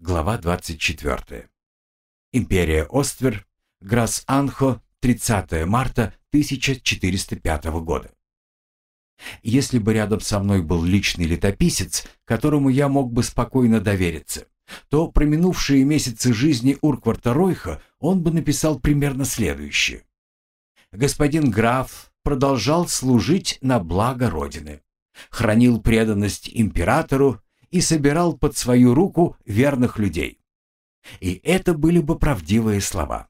глава 24. Империя Оствер, Грас-Анхо, 30 марта 1405 года. Если бы рядом со мной был личный летописец, которому я мог бы спокойно довериться, то про минувшие месяцы жизни Уркварта Ройха он бы написал примерно следующее. Господин граф продолжал служить на благо Родины, хранил преданность императору и собирал под свою руку верных людей. И это были бы правдивые слова.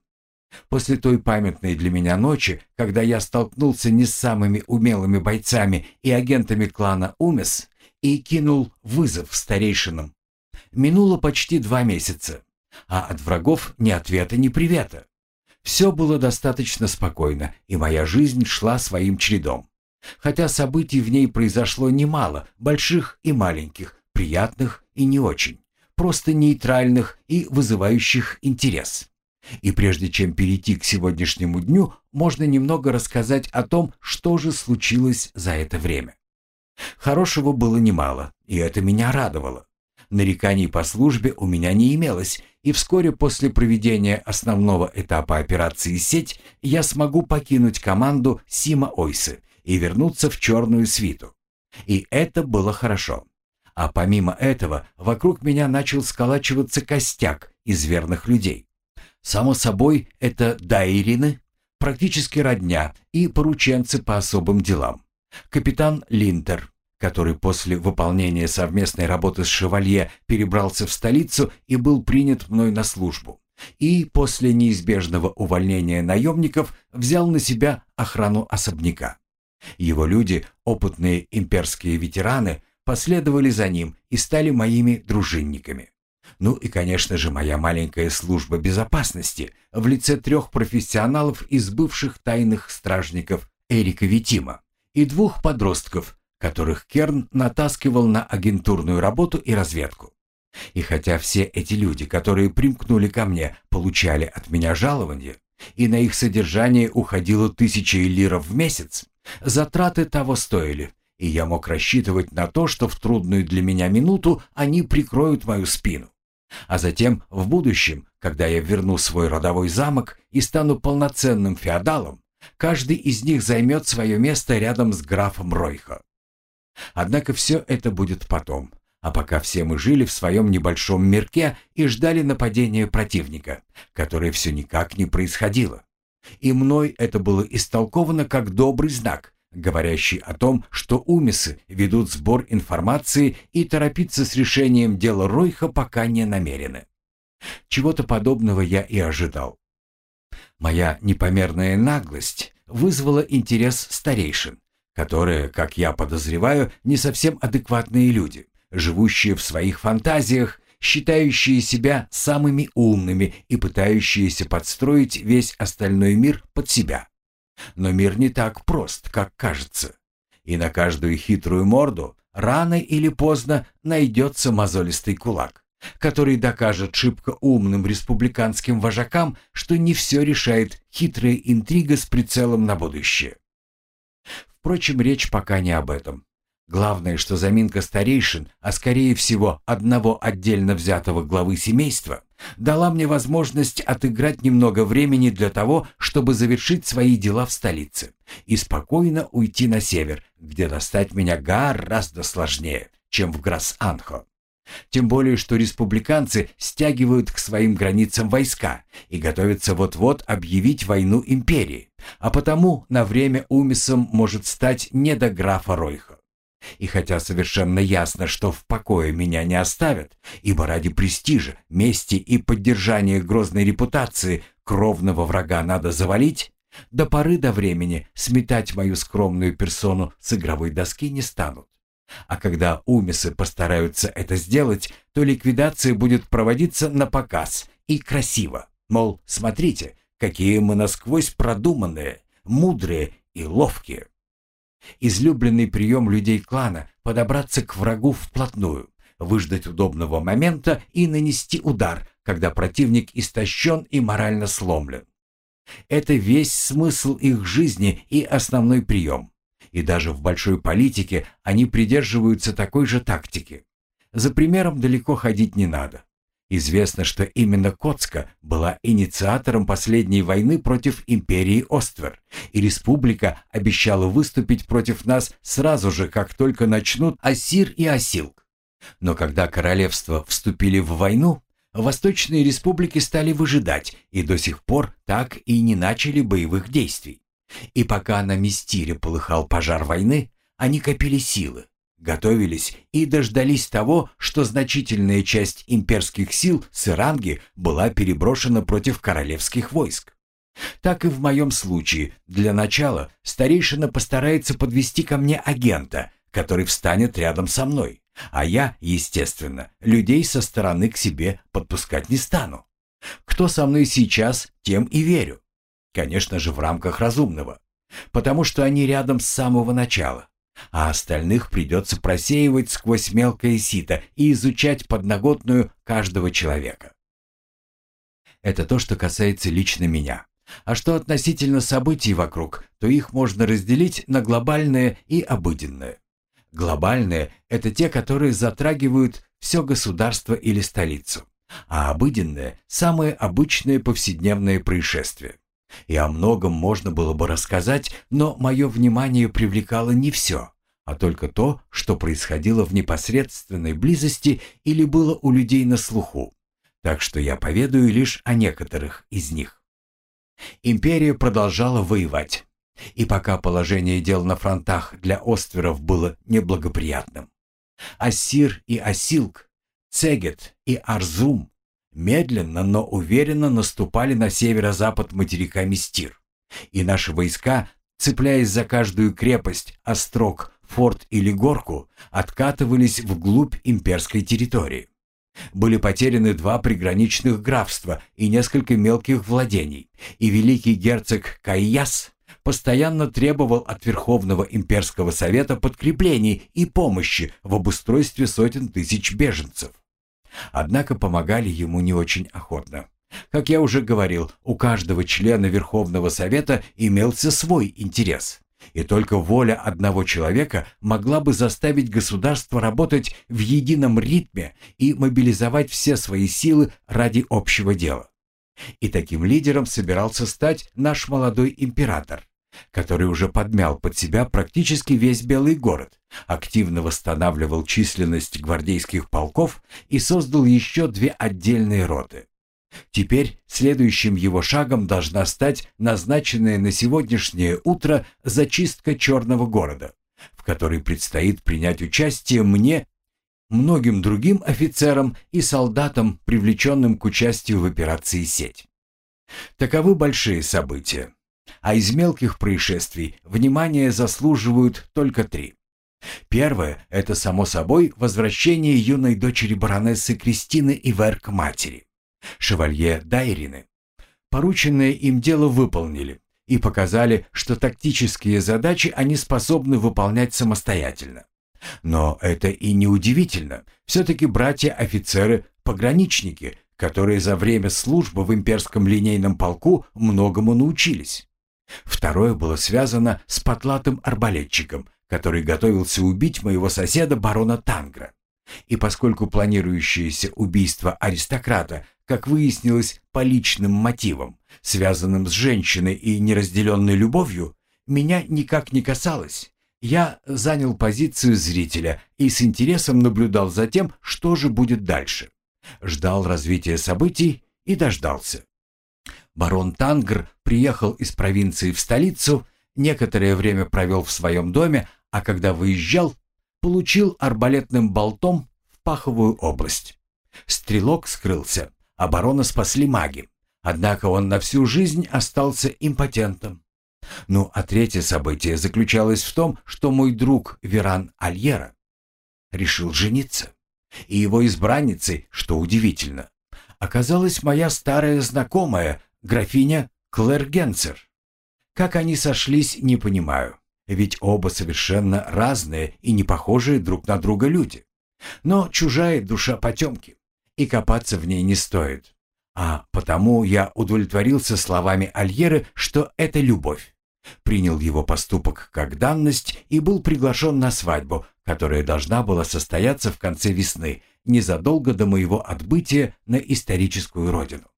После той памятной для меня ночи, когда я столкнулся не с самыми умелыми бойцами и агентами клана Умес и кинул вызов старейшинам, минуло почти два месяца, а от врагов ни ответа, ни привета. Все было достаточно спокойно, и моя жизнь шла своим чередом. Хотя событий в ней произошло немало, больших и маленьких, приятных и не очень, просто нейтральных и вызывающих интерес. И прежде чем перейти к сегодняшнему дню, можно немного рассказать о том, что же случилось за это время. Хорошего было немало, и это меня радовало. Нареканий по службе у меня не имелось, и вскоре после проведения основного этапа операции «Сеть» я смогу покинуть команду Сима Ойсы и вернуться в черную свиту. И это было хорошо. А помимо этого, вокруг меня начал сколачиваться костяк из верных людей. Само собой, это дайрины, практически родня и порученцы по особым делам. Капитан Линтер, который после выполнения совместной работы с Шевалье перебрался в столицу и был принят мной на службу. И после неизбежного увольнения наемников взял на себя охрану особняка. Его люди, опытные имперские ветераны, последовали за ним и стали моими дружинниками. Ну и, конечно же, моя маленькая служба безопасности в лице трех профессионалов из бывших тайных стражников Эрика Витима и двух подростков, которых Керн натаскивал на агентурную работу и разведку. И хотя все эти люди, которые примкнули ко мне, получали от меня жалование, и на их содержание уходило тысячи лиров в месяц, затраты того стоили, и я мог рассчитывать на то, что в трудную для меня минуту они прикроют мою спину. А затем, в будущем, когда я верну свой родовой замок и стану полноценным феодалом, каждый из них займет свое место рядом с графом Ройхо. Однако все это будет потом, а пока все мы жили в своем небольшом мирке и ждали нападения противника, которое все никак не происходило. И мной это было истолковано как добрый знак, говорящий о том, что умисы ведут сбор информации и торопиться с решением дела Ройха пока не намерены. Чего-то подобного я и ожидал. Моя непомерная наглость вызвала интерес старейшин, которые, как я подозреваю, не совсем адекватные люди, живущие в своих фантазиях, считающие себя самыми умными и пытающиеся подстроить весь остальной мир под себя. Но мир не так прост, как кажется. И на каждую хитрую морду рано или поздно найдется мозолистый кулак, который докажет шибко умным республиканским вожакам, что не все решает хитрая интрига с прицелом на будущее. Впрочем, речь пока не об этом. Главное, что заминка старейшин, а скорее всего одного отдельно взятого главы семейства, дала мне возможность отыграть немного времени для того, чтобы завершить свои дела в столице и спокойно уйти на север, где достать меня гораздо сложнее, чем в Грас-Анхо. Тем более, что республиканцы стягивают к своим границам войска и готовятся вот-вот объявить войну империи, а потому на время Умисом может стать не до графа Ройха. И хотя совершенно ясно, что в покое меня не оставят, ибо ради престижа, мести и поддержания грозной репутации кровного врага надо завалить, до поры до времени сметать мою скромную персону с игровой доски не станут. А когда умисы постараются это сделать, то ликвидация будет проводиться на показ и красиво. Мол, смотрите, какие мы насквозь продуманные, мудрые и ловкие. Излюбленный прием людей клана – подобраться к врагу вплотную, выждать удобного момента и нанести удар, когда противник истощен и морально сломлен. Это весь смысл их жизни и основной прием. И даже в большой политике они придерживаются такой же тактики. За примером далеко ходить не надо. Известно, что именно Коцка была инициатором последней войны против империи Оствер, и республика обещала выступить против нас сразу же, как только начнут Ассир и Осилк. Но когда королевства вступили в войну, восточные республики стали выжидать и до сих пор так и не начали боевых действий. И пока на Мистире полыхал пожар войны, они копили силы, готовились и дождались того, что значительная часть имперских сил с Иранги была переброшена против королевских войск. Так и в моем случае, для начала старейшина постарается подвести ко мне агента, который встанет рядом со мной, а я, естественно, людей со стороны к себе подпускать не стану. Кто со мной сейчас, тем и верю. Конечно же, в рамках разумного, потому что они рядом с самого начала а остальных придется просеивать сквозь мелкое сито и изучать подноготную каждого человека. Это то, что касается лично меня. А что относительно событий вокруг, то их можно разделить на глобальное и обыденное. Глобальные – это те, которые затрагивают все государство или столицу, а обыденные – самые обычные повседневные происшествия. И о многом можно было бы рассказать, но мое внимание привлекало не все, а только то, что происходило в непосредственной близости или было у людей на слуху. Так что я поведаю лишь о некоторых из них. Империя продолжала воевать. И пока положение дел на фронтах для остверов было неблагоприятным. Ассир и Асилк, Цегет и Арзум медленно, но уверенно наступали на северо-запад материка Мистир. И наши войска, цепляясь за каждую крепость, острог, форт или горку, откатывались вглубь имперской территории. Были потеряны два приграничных графства и несколько мелких владений, и великий герцог Кайяс постоянно требовал от Верховного имперского совета подкреплений и помощи в обустройстве сотен тысяч беженцев. Однако помогали ему не очень охотно. Как я уже говорил, у каждого члена Верховного Совета имелся свой интерес. И только воля одного человека могла бы заставить государство работать в едином ритме и мобилизовать все свои силы ради общего дела. И таким лидером собирался стать наш молодой император который уже подмял под себя практически весь Белый город, активно восстанавливал численность гвардейских полков и создал еще две отдельные роты. Теперь следующим его шагом должна стать назначенная на сегодняшнее утро зачистка Черного города, в которой предстоит принять участие мне, многим другим офицерам и солдатам, привлеченным к участию в операции «Сеть». Таковы большие события а из мелких происшествий внимание заслуживают только три. Первое – это, само собой, возвращение юной дочери баронессы Кристины Ивер к матери, шевалье Дайрины. Порученное им дело выполнили и показали, что тактические задачи они способны выполнять самостоятельно. Но это и не удивительно. Все-таки братья-офицеры – пограничники, которые за время службы в имперском линейном полку многому научились. Второе было связано с потлатым арбалетчиком, который готовился убить моего соседа барона Тангра. И поскольку планирующееся убийство аристократа, как выяснилось, по личным мотивам, связанным с женщиной и неразделенной любовью, меня никак не касалось, я занял позицию зрителя и с интересом наблюдал за тем, что же будет дальше. Ждал развития событий и дождался. Барон Тангр приехал из провинции в столицу, некоторое время провел в своем доме, а когда выезжал, получил арбалетным болтом в паховую область. Стрелок скрылся, а барона спасли маги. Однако он на всю жизнь остался импотентом. Ну, а третье событие заключалось в том, что мой друг Веран Альера решил жениться. И его избранницей, что удивительно, оказалась моя старая знакомая, графиня Клэр Генцер. Как они сошлись, не понимаю, ведь оба совершенно разные и не похожие друг на друга люди. Но чужая душа потемки, и копаться в ней не стоит. А потому я удовлетворился словами Альеры, что это любовь. принял его поступок как данность и был приглашен на свадьбу, которая должна была состояться в конце весны, незадолго до моего отбытия на историческую родину.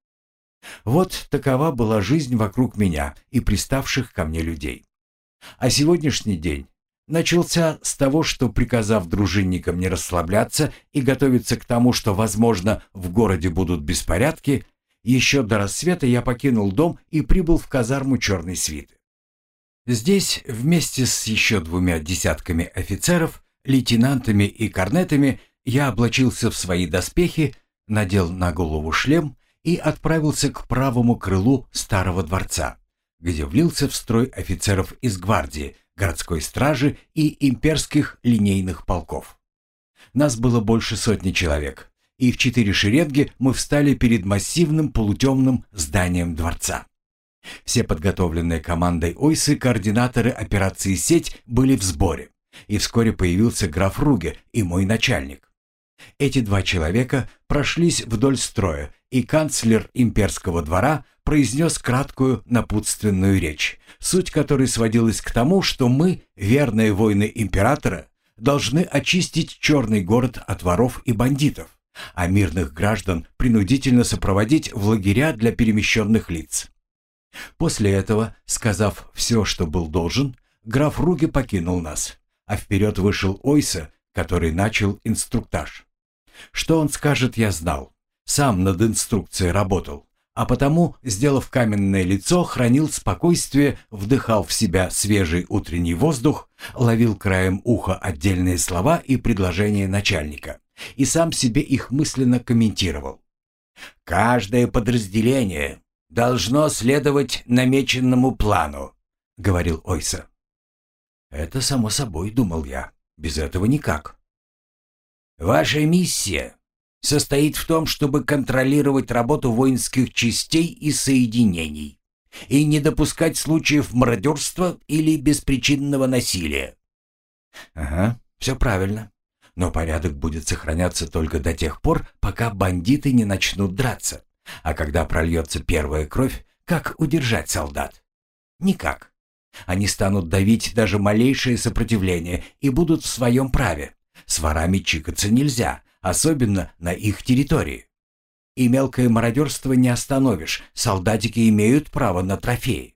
Вот такова была жизнь вокруг меня и приставших ко мне людей. А сегодняшний день начался с того, что, приказав дружинникам не расслабляться и готовиться к тому, что, возможно, в городе будут беспорядки, еще до рассвета я покинул дом и прибыл в казарму черной свиты. Здесь, вместе с еще двумя десятками офицеров, лейтенантами и корнетами, я облачился в свои доспехи, надел на голову шлем и отправился к правому крылу старого дворца, где влился в строй офицеров из гвардии, городской стражи и имперских линейных полков. Нас было больше сотни человек, и в четыре шеренги мы встали перед массивным полутемным зданием дворца. Все подготовленные командой Ойсы координаторы операции «Сеть» были в сборе, и вскоре появился граф Руге и мой начальник. Эти два человека прошлись вдоль строя, и канцлер имперского двора произнес краткую напутственную речь, суть которой сводилась к тому, что мы, верные воины императора, должны очистить черный город от воров и бандитов, а мирных граждан принудительно сопроводить в лагеря для перемещенных лиц. После этого, сказав все, что был должен, граф Руги покинул нас, а вперед вышел Ойса, который начал инструктаж. Что он скажет, я знал. Сам над инструкцией работал, а потому, сделав каменное лицо, хранил спокойствие, вдыхал в себя свежий утренний воздух, ловил краем уха отдельные слова и предложения начальника, и сам себе их мысленно комментировал. «Каждое подразделение должно следовать намеченному плану», — говорил Ойса. «Это само собой, — думал я, — без этого никак». «Ваша миссия состоит в том, чтобы контролировать работу воинских частей и соединений и не допускать случаев мародерства или беспричинного насилия». «Ага, все правильно. Но порядок будет сохраняться только до тех пор, пока бандиты не начнут драться. А когда прольется первая кровь, как удержать солдат? Никак. Они станут давить даже малейшее сопротивление и будут в своем праве. С ворами чикаться нельзя, особенно на их территории. И мелкое мародерство не остановишь, солдатики имеют право на трофеи.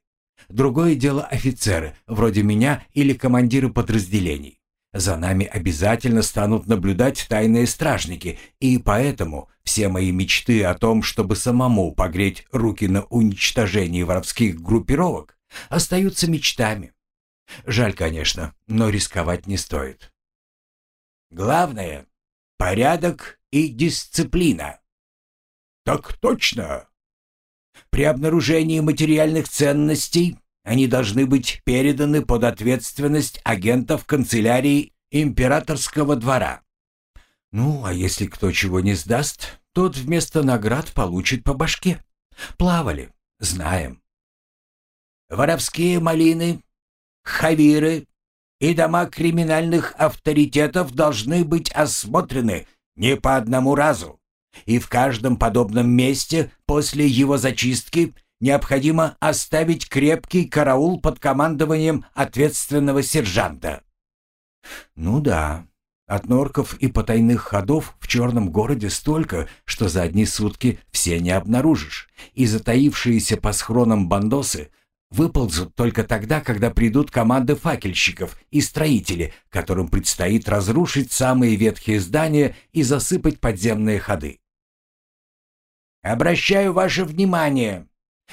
Другое дело офицеры, вроде меня или командиры подразделений. За нами обязательно станут наблюдать тайные стражники, и поэтому все мои мечты о том, чтобы самому погреть руки на уничтожении воровских группировок, остаются мечтами. Жаль, конечно, но рисковать не стоит. Главное — порядок и дисциплина. Так точно. При обнаружении материальных ценностей они должны быть переданы под ответственность агентов канцелярии императорского двора. Ну, а если кто чего не сдаст, тот вместо наград получит по башке. Плавали, знаем. Воровские малины, хавиры и дома криминальных авторитетов должны быть осмотрены не по одному разу. И в каждом подобном месте после его зачистки необходимо оставить крепкий караул под командованием ответственного сержанта. Ну да, от норков и потайных ходов в черном городе столько, что за одни сутки все не обнаружишь, и затаившиеся по схронам бандосы выползут только тогда, когда придут команды факельщиков и строители, которым предстоит разрушить самые ветхие здания и засыпать подземные ходы. «Обращаю ваше внимание»,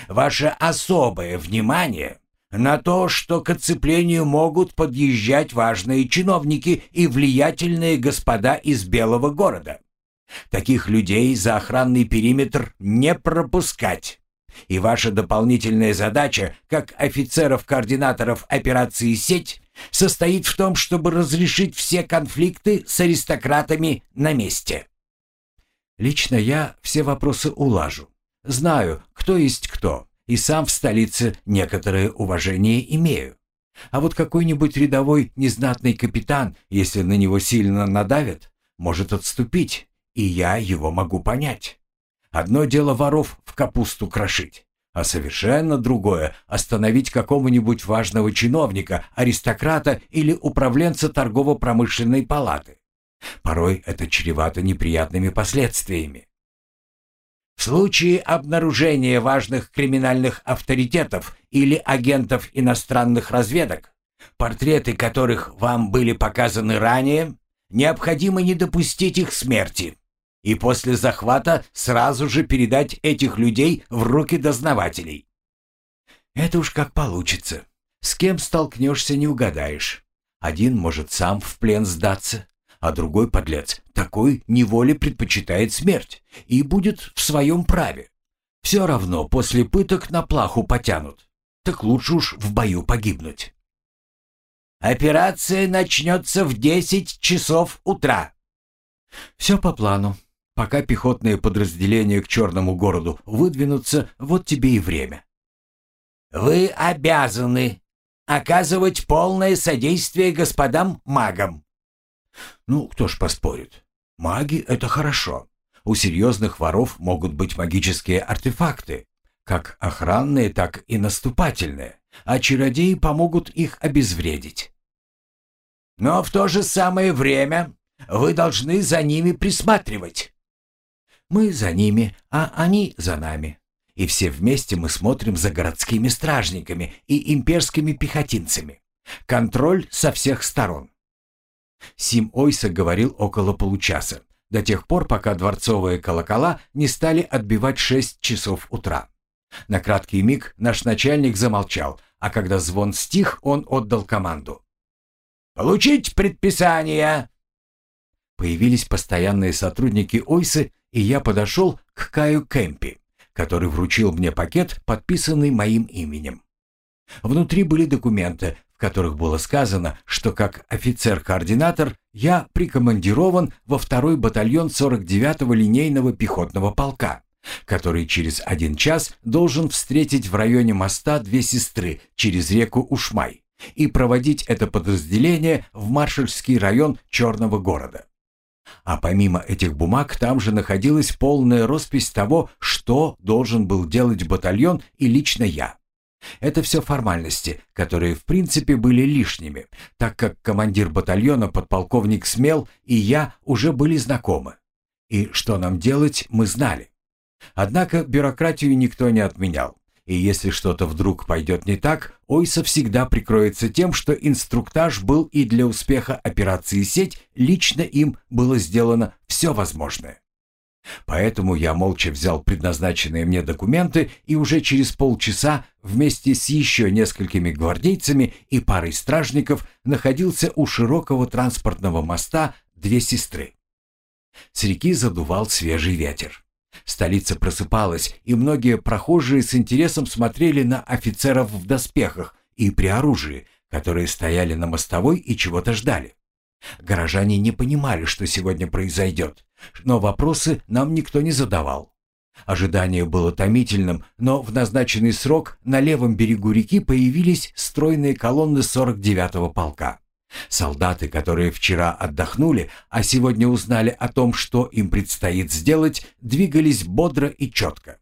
ваше особое внимание на то, что к оцеплению могут подъезжать важные чиновники и влиятельные господа из Белого города. Таких людей за охранный периметр не пропускать. И ваша дополнительная задача, как офицеров-координаторов операции «Сеть», состоит в том, чтобы разрешить все конфликты с аристократами на месте. Лично я все вопросы улажу. Знаю, кто есть кто, и сам в столице некоторое уважение имею. А вот какой-нибудь рядовой незнатный капитан, если на него сильно надавят, может отступить, и я его могу понять. Одно дело воров в капусту крошить, а совершенно другое – остановить какого-нибудь важного чиновника, аристократа или управленца торгово-промышленной палаты. Порой это чревато неприятными последствиями. В случае обнаружения важных криминальных авторитетов или агентов иностранных разведок, портреты которых вам были показаны ранее, необходимо не допустить их смерти и после захвата сразу же передать этих людей в руки дознавателей. Это уж как получится. С кем столкнешься, не угадаешь. Один может сам в плен сдаться, а другой подлец такой неволе предпочитает смерть и будет в своем праве. Все равно после пыток на плаху потянут. Так лучше уж в бою погибнуть. Операция начнется в 10 часов утра. Все по плану. Пока пехотные подразделения к Черному городу выдвинутся, вот тебе и время. Вы обязаны оказывать полное содействие господам магам. Ну, кто ж поспорит? Маги — это хорошо. У серьезных воров могут быть магические артефакты, как охранные, так и наступательные, а чародеи помогут их обезвредить. Но в то же самое время вы должны за ними присматривать. Мы за ними, а они за нами. И все вместе мы смотрим за городскими стражниками и имперскими пехотинцами. Контроль со всех сторон. Сим Ойса говорил около получаса, до тех пор, пока дворцовые колокола не стали отбивать шесть часов утра. На краткий миг наш начальник замолчал, а когда звон стих, он отдал команду. «Получить предписание!» Появились постоянные сотрудники Ойсы и я подошел к Каю Кэмпи, который вручил мне пакет, подписанный моим именем. Внутри были документы, в которых было сказано, что как офицер-координатор я прикомандирован во второй батальон 49-го линейного пехотного полка, который через один час должен встретить в районе моста две сестры через реку Ушмай и проводить это подразделение в маршальский район Черного города. А помимо этих бумаг там же находилась полная роспись того, что должен был делать батальон и лично я. Это все формальности, которые в принципе были лишними, так как командир батальона подполковник Смел и я уже были знакомы. И что нам делать, мы знали. Однако бюрократию никто не отменял. И если что-то вдруг пойдет не так, Ойса всегда прикроется тем, что инструктаж был и для успеха операции «Сеть» лично им было сделано все возможное. Поэтому я молча взял предназначенные мне документы и уже через полчаса вместе с еще несколькими гвардейцами и парой стражников находился у широкого транспортного моста «Две сестры». С реки задувал свежий ветер. Столица просыпалась, и многие прохожие с интересом смотрели на офицеров в доспехах и при оружии, которые стояли на мостовой и чего-то ждали. Горожане не понимали, что сегодня произойдет, но вопросы нам никто не задавал. Ожидание было томительным, но в назначенный срок на левом берегу реки появились стройные колонны 49-го полка. Солдаты, которые вчера отдохнули, а сегодня узнали о том, что им предстоит сделать, двигались бодро и четко.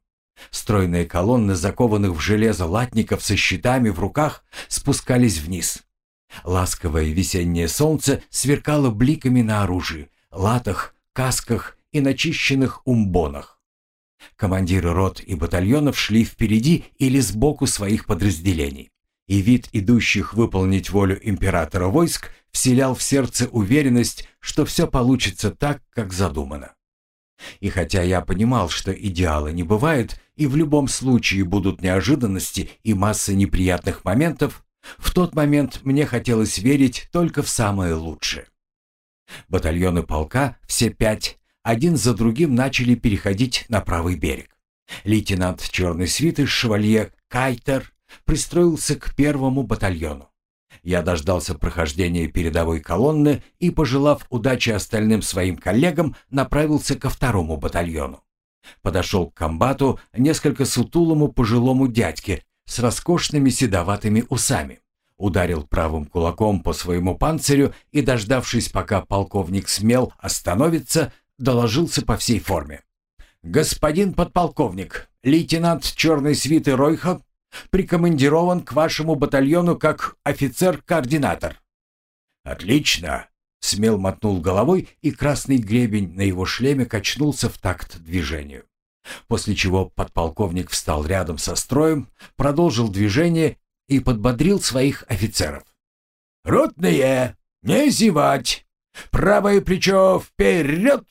Стройные колонны закованных в железо латников со щитами в руках спускались вниз. Ласковое весеннее солнце сверкало бликами на оружии, латах, касках и начищенных умбонах. Командиры рот и батальонов шли впереди или сбоку своих подразделений и вид идущих выполнить волю императора войск вселял в сердце уверенность, что все получится так, как задумано. И хотя я понимал, что идеала не бывает, и в любом случае будут неожиданности и масса неприятных моментов, в тот момент мне хотелось верить только в самое лучшее. Батальоны полка, все пять, один за другим начали переходить на правый берег. Лейтенант черной свиты Шевалье Кайтер пристроился к первому батальону. Я дождался прохождения передовой колонны и, пожелав удачи остальным своим коллегам, направился ко второму батальону. Подошел к комбату несколько сутулому пожилому дядьке с роскошными седоватыми усами. Ударил правым кулаком по своему панцирю и, дождавшись, пока полковник смел остановится, доложился по всей форме. «Господин подполковник, лейтенант черной свиты Ройха, прикомандирован к вашему батальону как офицер-координатор». «Отлично!» — смел мотнул головой, и красный гребень на его шлеме качнулся в такт движению. После чего подполковник встал рядом со строем, продолжил движение и подбодрил своих офицеров. «Ротные, не зевать! Правое плечо вперед!»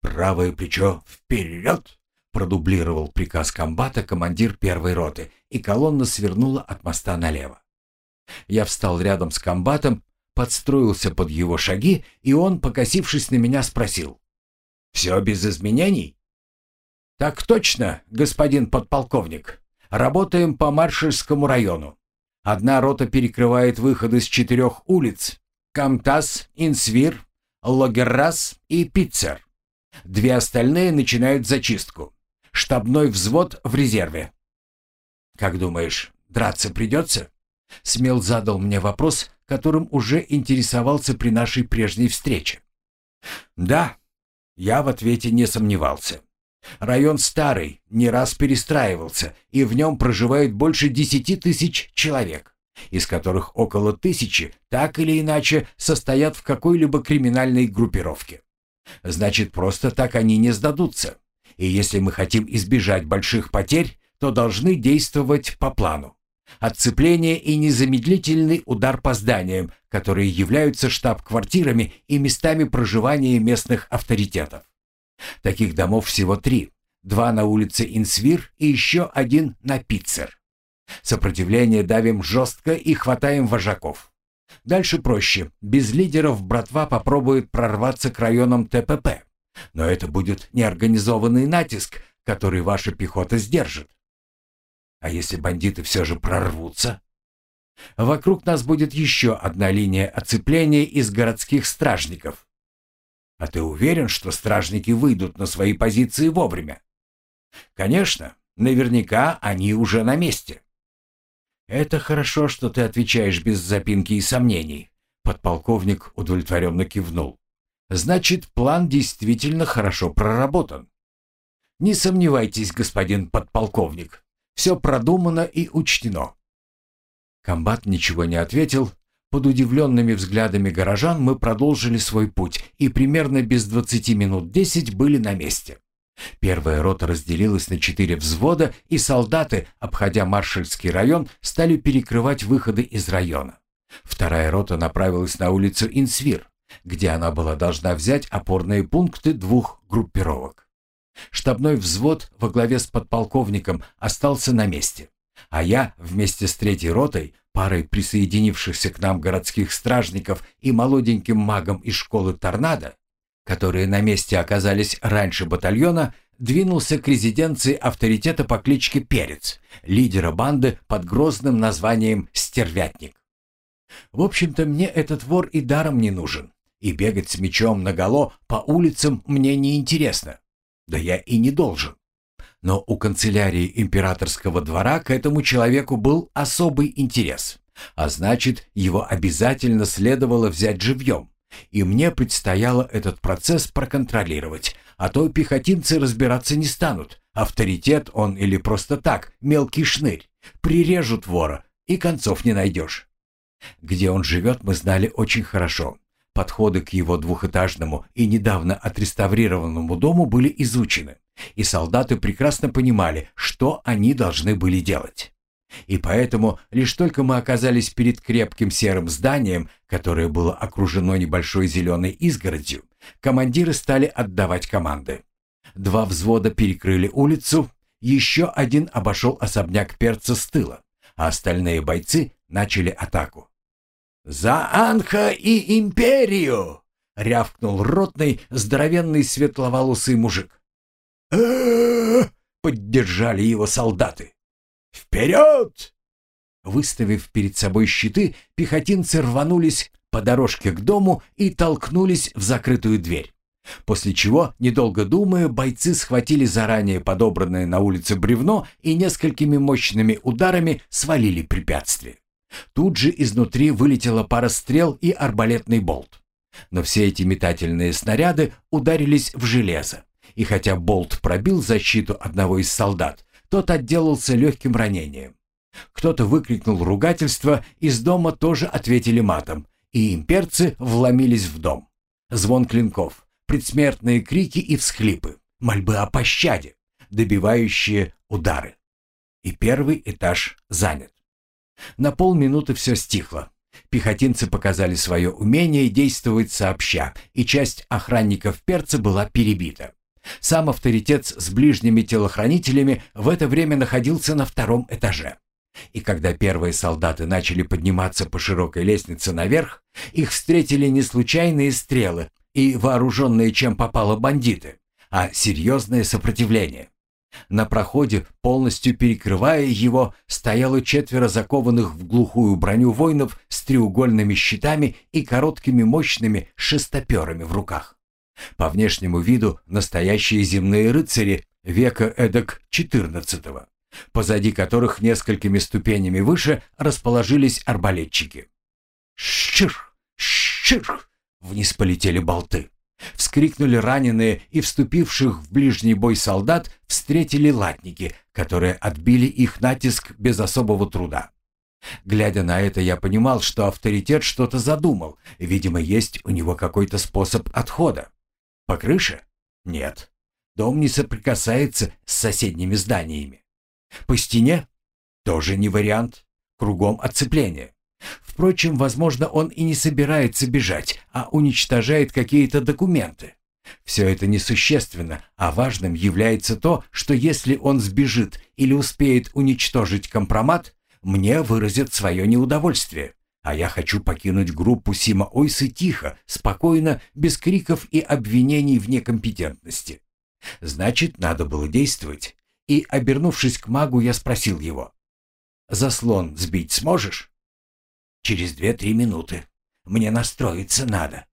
«Правое плечо вперед!» Продублировал приказ комбата командир первой роты, и колонна свернула от моста налево. Я встал рядом с комбатом, подстроился под его шаги, и он, покосившись на меня, спросил. «Все без изменений?» «Так точно, господин подполковник. Работаем по Маршальскому району. Одна рота перекрывает выходы с четырех улиц – Камтас, Инсвир, Логеррас и Питцер. Две остальные начинают зачистку. Штабной взвод в резерве. «Как думаешь, драться придется?» Смел задал мне вопрос, которым уже интересовался при нашей прежней встрече. «Да», я в ответе не сомневался. Район старый, не раз перестраивался, и в нем проживает больше десяти тысяч человек, из которых около тысячи так или иначе состоят в какой-либо криминальной группировке. Значит, просто так они не сдадутся. И если мы хотим избежать больших потерь, то должны действовать по плану. Отцепление и незамедлительный удар по зданиям, которые являются штаб-квартирами и местами проживания местных авторитетов. Таких домов всего три. Два на улице Инсвир и еще один на Питцер. Сопротивление давим жестко и хватаем вожаков. Дальше проще. Без лидеров братва попробует прорваться к районам ТПП. Но это будет неорганизованный натиск, который ваша пехота сдержит. А если бандиты все же прорвутся? Вокруг нас будет еще одна линия оцепления из городских стражников. А ты уверен, что стражники выйдут на свои позиции вовремя? Конечно, наверняка они уже на месте. Это хорошо, что ты отвечаешь без запинки и сомнений. Подполковник удовлетворенно кивнул. Значит, план действительно хорошо проработан. Не сомневайтесь, господин подполковник. Все продумано и учтено. Комбат ничего не ответил. Под удивленными взглядами горожан мы продолжили свой путь и примерно без 20 минут 10 были на месте. Первая рота разделилась на четыре взвода, и солдаты, обходя Маршальский район, стали перекрывать выходы из района. Вторая рота направилась на улицу Инсвир где она была должна взять опорные пункты двух группировок. Штабной взвод во главе с подполковником остался на месте, а я вместе с третьей ротой, парой присоединившихся к нам городских стражников и молоденьким магом из школы «Торнадо», которые на месте оказались раньше батальона, двинулся к резиденции авторитета по кличке Перец, лидера банды под грозным названием «Стервятник». В общем-то, мне этот вор и даром не нужен и бегать с мечом наголо по улицам мне не интересно. Да я и не должен. Но у канцелярии императорского двора к этому человеку был особый интерес, а значит, его обязательно следовало взять живьем. И мне предстояло этот процесс проконтролировать, а то пехотинцы разбираться не станут. Авторитет он или просто так, мелкий шнырь. Прирежут вора, и концов не найдешь. Где он живет, мы знали очень хорошо. Подходы к его двухэтажному и недавно отреставрированному дому были изучены, и солдаты прекрасно понимали, что они должны были делать. И поэтому, лишь только мы оказались перед крепким серым зданием, которое было окружено небольшой зеленой изгородью, командиры стали отдавать команды. Два взвода перекрыли улицу, еще один обошел особняк перца с тыла, а остальные бойцы начали атаку. «За Анха и Империю!» — рявкнул ротный, здоровенный светловолосый мужик. э поддержали его солдаты. «Вперед!» Выставив перед собой щиты, пехотинцы рванулись по дорожке к дому и толкнулись в закрытую дверь. После чего, недолго думая, бойцы схватили заранее подобранное на улице бревно и несколькими мощными ударами свалили препятствие. Тут же изнутри вылетела пара стрел и арбалетный болт. Но все эти метательные снаряды ударились в железо, И хотя болт пробил защиту одного из солдат, тот отделался легким ранением. Кто-то выкрикнул ругательство, из дома тоже ответили матом, и имперцы вломились в дом. Звон клинков, предсмертные крики и всхлипы, мольбы о пощаде, добивающие удары. И первый этаж занят. На полминуты все стихло. Пехотинцы показали свое умение действовать сообща, и часть охранников перца была перебита. Сам авторитет с ближними телохранителями в это время находился на втором этаже. И когда первые солдаты начали подниматься по широкой лестнице наверх, их встретили не случайные стрелы и вооруженные чем попало бандиты, а серьезное сопротивление. На проходе, полностью перекрывая его, стояло четверо закованных в глухую броню воинов с треугольными щитами и короткими мощными шестоперами в руках. По внешнему виду настоящие земные рыцари века эдак XIV, позади которых несколькими ступенями выше расположились арбалетчики. «Щирх! Щирх!» Вниз полетели болты. Вскрикнули раненые, и вступивших в ближний бой солдат встретили латники, которые отбили их натиск без особого труда. Глядя на это, я понимал, что авторитет что-то задумал. Видимо, есть у него какой-то способ отхода. По крыше? Нет. Дом не соприкасается с соседними зданиями. По стене? Тоже не вариант. Кругом отцепление. Впрочем, возможно, он и не собирается бежать, а уничтожает какие-то документы. Все это несущественно, а важным является то, что если он сбежит или успеет уничтожить компромат, мне выразят свое неудовольствие. А я хочу покинуть группу Сима Ойсы тихо, спокойно, без криков и обвинений в некомпетентности. Значит, надо было действовать. И, обернувшись к магу, я спросил его. «Заслон сбить сможешь?» Через две-три минуты. Мне настроиться надо.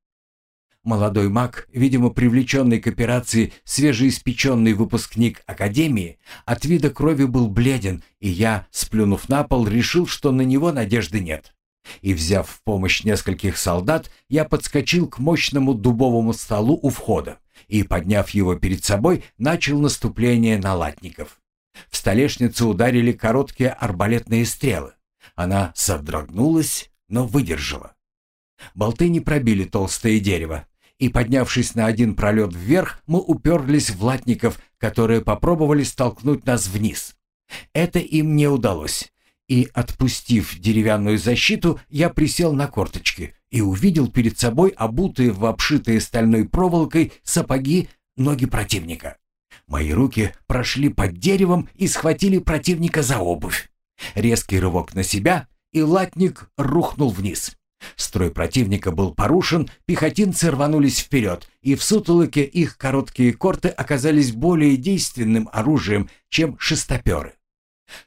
Молодой маг, видимо, привлеченный к операции свежеиспеченный выпускник Академии, от вида крови был бледен, и я, сплюнув на пол, решил, что на него надежды нет. И, взяв в помощь нескольких солдат, я подскочил к мощному дубовому столу у входа и, подняв его перед собой, начал наступление на латников. В столешницу ударили короткие арбалетные стрелы. Она содрогнулась, но выдержала. Болты не пробили толстое дерево, и, поднявшись на один пролет вверх, мы уперлись в латников, которые попробовали столкнуть нас вниз. Это им не удалось, и, отпустив деревянную защиту, я присел на корточки и увидел перед собой обутые в обшитые стальной проволокой сапоги ноги противника. Мои руки прошли под деревом и схватили противника за обувь. Резкий рывок на себя, и латник рухнул вниз. Строй противника был порушен, пехотинцы рванулись вперед, и в сутолоке их короткие корты оказались более действенным оружием, чем шестоперы.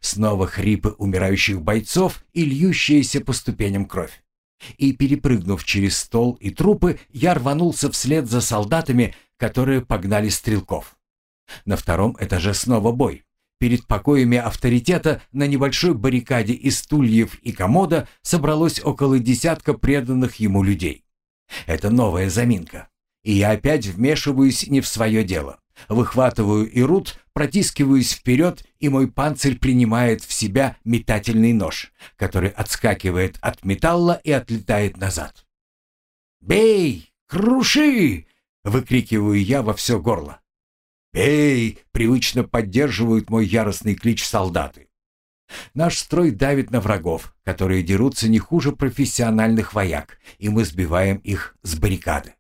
Снова хрипы умирающих бойцов и льющаяся по ступеням кровь. И, перепрыгнув через стол и трупы, я рванулся вслед за солдатами, которые погнали стрелков. На втором этаже снова бой. Перед покоями авторитета на небольшой баррикаде из стульев и комода собралось около десятка преданных ему людей. Это новая заминка. И я опять вмешиваюсь не в свое дело. Выхватываю и рут, протискиваюсь вперед, и мой панцирь принимает в себя метательный нож, который отскакивает от металла и отлетает назад. «Бей! Круши!» — выкрикиваю я во все горло. «Эй!» — привычно поддерживают мой яростный клич солдаты. Наш строй давит на врагов, которые дерутся не хуже профессиональных вояк, и мы сбиваем их с баррикады.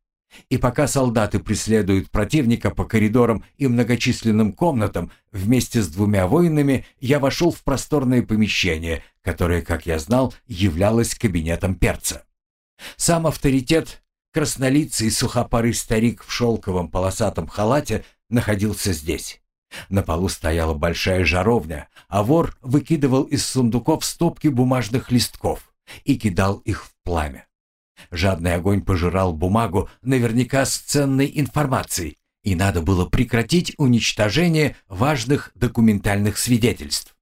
И пока солдаты преследуют противника по коридорам и многочисленным комнатам, вместе с двумя воинами я вошел в просторное помещение, которое, как я знал, являлось кабинетом перца. Сам авторитет, краснолицый сухопарый старик в шелковом полосатом халате находился здесь. На полу стояла большая жаровня, а вор выкидывал из сундуков стопки бумажных листков и кидал их в пламя. Жадный огонь пожирал бумагу, наверняка с ценной информацией, и надо было прекратить уничтожение важных документальных свидетельств.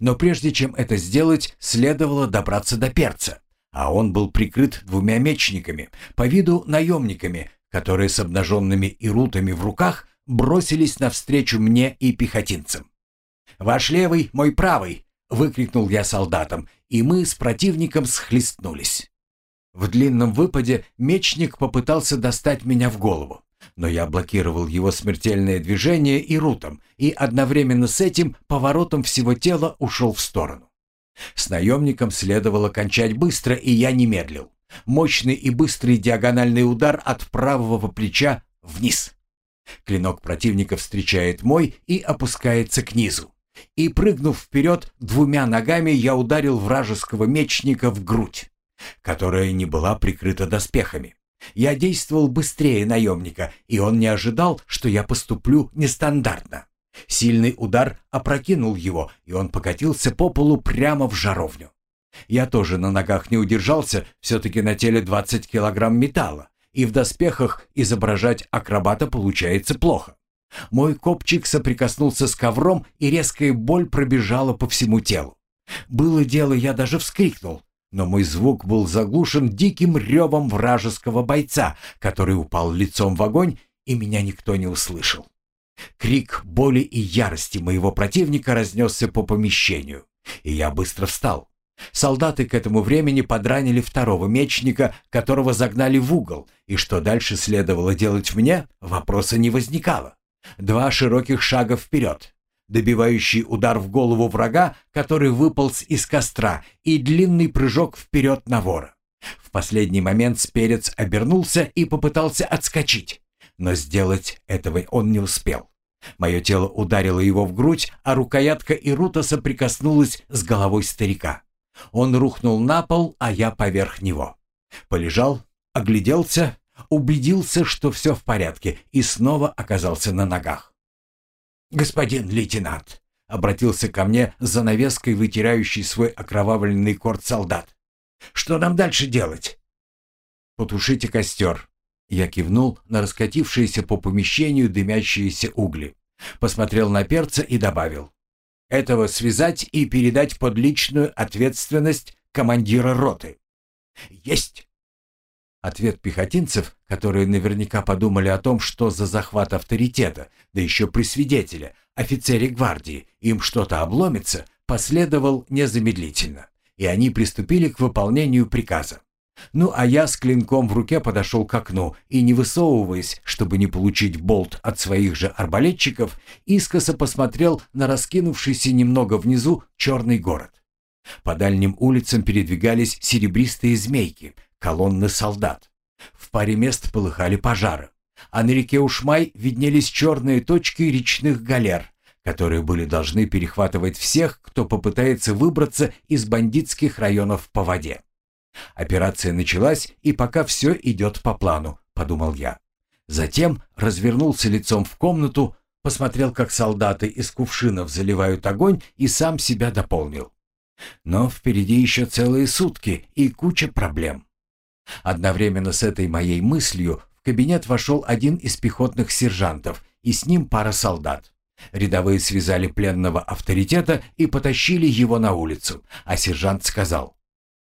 Но прежде чем это сделать, следовало добраться до перца, а он был прикрыт двумя мечниками, по виду наемниками, которые с обнаженными ирутами в руках бросились навстречу мне и пехотинцам. «Ваш левый, мой правый!» — выкрикнул я солдатам, и мы с противником схлестнулись. В длинном выпаде мечник попытался достать меня в голову, но я блокировал его смертельное движение и рутом, и одновременно с этим поворотом всего тела ушел в сторону. С наемником следовало кончать быстро, и я не медлил. Мощный и быстрый диагональный удар от правого плеча вниз. Клинок противника встречает мой и опускается к низу. И, прыгнув вперед, двумя ногами я ударил вражеского мечника в грудь, которая не была прикрыта доспехами. Я действовал быстрее наемника, и он не ожидал, что я поступлю нестандартно. Сильный удар опрокинул его, и он покатился по полу прямо в жаровню. Я тоже на ногах не удержался, все-таки на теле 20 килограмм металла, и в доспехах изображать акробата получается плохо. Мой копчик соприкоснулся с ковром, и резкая боль пробежала по всему телу. Было дело, я даже вскрикнул, но мой звук был заглушен диким ревом вражеского бойца, который упал лицом в огонь, и меня никто не услышал. Крик боли и ярости моего противника разнесся по помещению, и я быстро встал. Солдаты к этому времени подранили второго мечника, которого загнали в угол, и что дальше следовало делать мне, вопроса не возникало. Два широких шага вперед, добивающий удар в голову врага, который выполз из костра, и длинный прыжок вперед на вора. В последний момент Сперец обернулся и попытался отскочить, но сделать этого он не успел. Мое тело ударило его в грудь, а рукоятка Ирута соприкоснулась с головой старика. Он рухнул на пол, а я поверх него. Полежал, огляделся, убедился, что все в порядке, и снова оказался на ногах. «Господин лейтенант», — обратился ко мне за занавеской, вытирающий свой окровавленный корт солдат. «Что нам дальше делать?» «Потушите костер», я кивнул на раскатившиеся по помещению дымящиеся угли. Посмотрел на перца и добавил. «Этого связать и передать под личную ответственность командира роты». «Есть!» Ответ пехотинцев, которые наверняка подумали о том, что за захват авторитета, да еще при свидетеле, офицере гвардии, им что-то обломится, последовал незамедлительно, и они приступили к выполнению приказа. Ну, а я с клинком в руке подошел к окну и, не высовываясь, чтобы не получить болт от своих же арбалетчиков, искоса посмотрел на раскинувшийся немного внизу черный город. По дальним улицам передвигались серебристые змейки, колонны солдат. В паре мест полыхали пожары, а на реке Ушмай виднелись черные точки речных галер, которые были должны перехватывать всех, кто попытается выбраться из бандитских районов по воде. Операция началась, и пока все идет по плану, подумал я. Затем развернулся лицом в комнату, посмотрел, как солдаты из кувшинов заливают огонь, и сам себя дополнил. Но впереди еще целые сутки и куча проблем. Одновременно с этой моей мыслью в кабинет вошел один из пехотных сержантов и с ним пара солдат. Рядовые связали пленного авторитета и потащили его на улицу, а сержант сказал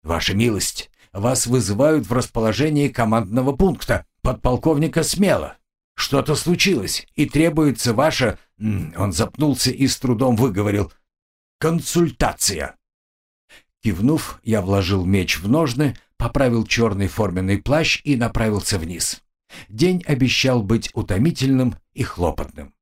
«Ваша милость, вас вызывают в расположение командного пункта, подполковника Смело. Что-то случилось, и требуется ваша...» Он запнулся и с трудом выговорил. «Консультация». Кивнув, я вложил меч в ножны, поправил черный форменный плащ и направился вниз. День обещал быть утомительным и хлопотным.